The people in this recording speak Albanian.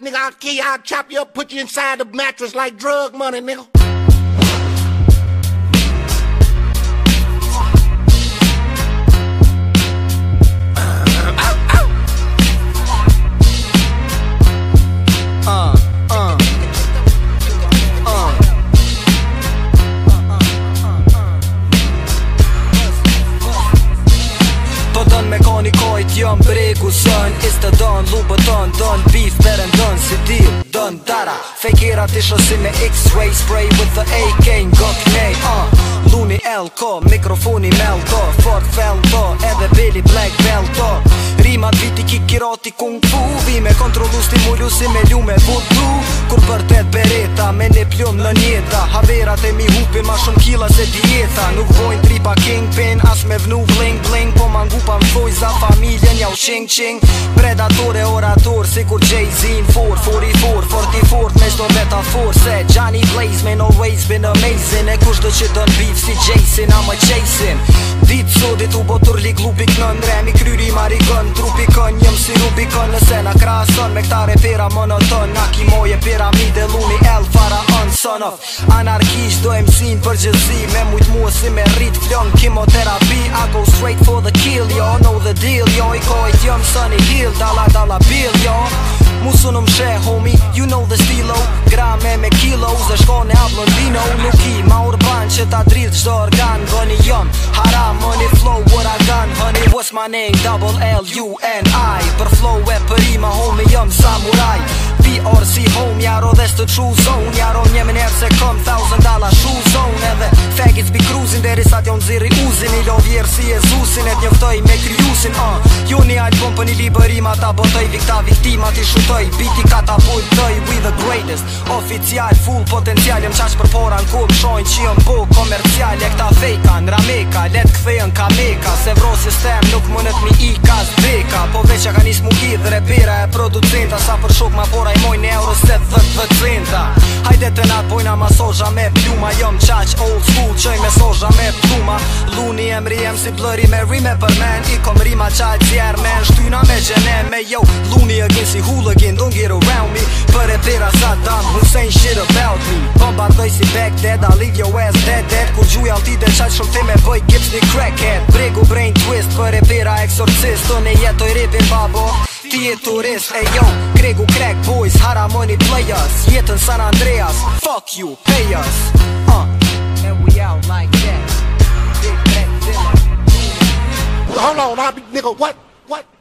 Nigga, I'll kill you, I'll chop you up, put you inside the mattress like drug money, nigga. Jam breed kusën Is të don, lupë të don, don, beef, beren, don, si deal, don, dara Fake era të shosi me x-ray, spray with the AK, në gotë me uh. Luni LK, mikrofoni me Fort felto, edhe Billy Black BLK Rima të viti kiki roti kung fu, vi me kontrolu sti si me lume me vudu Kur për tëtë bereta, me ne pljumë në njeta, haverat e mi hupin ma shumë kjerë îmi iau ching ching Predatore, orator, sigur Jay-Z în fur Furi fur, forti fur, nești o metafor Se Johnny Blaze, man always been amazing E cuș de ce dă beef, si Jason, I'm a Jason Ditë sotit u botur li glupi kënë në remi kryri i marikon Trupi kënë njëm si rubi nëse në krason Me këtare pira monoton Në kimoje piramide luni el fara on Son of do e për gjëzi Me mujt mua si me rrit flon kimoterapi I go straight for the kill, yo, know the deal, yo I kojt jëm sunny hill, dala dala bill, yo Musu në mshe, homie, you know the stilo Gra me me kilo, zë shko në ablon në vino Nuk i ma urban që ta drill qdo organ Bëni jon, hara, money flow, what I done Honey, what's my name, double L, U, N, I Për flow e për i ma homie, jon, samuraj b orë c homie, Jaro dhe së true zone Jaro njemi njerë se kom, tha Zirri uzin i lon vjerë si Jezusin Et njëftoj me kryusin uh. Ah. Ju një album për një liberima ta botoj Vikta viktimat i shutoj Biti ka ta We the greatest Oficial full potencial Jem qash për pora në kum Shojnë që jem bu komercial E këta fejka në rameka Let këthe në Se vro sistem nuk më mi i ka zbeka Po veqa ka nis mu gjith dhe repira e producenta Sa për shok ma pora i moj euro se dhe dhe dhe hajde dhe dhe dhe dhe dhe dhe dhe dhe dhe dhe dhe jem rjem si blëri me rime për men I kom rima qaj tjer men Shtyna me gjene me jo Luni again si hooligan don't get around me Për e pira sa dam Hussein shit about me Pëm po bandoj si back dead I leave jo, your ass dead dead Kur gjuj alti dhe qaj shumë ti me bëj Gips një crackhead Bregu brain twist Për e pira exorcist Të ne jetoj ripin babo Ti e turist, e jo Gregu crack boys Hara money players Jetën San Andreas Fuck you, pay Fuck you, pay us nigga, what, what?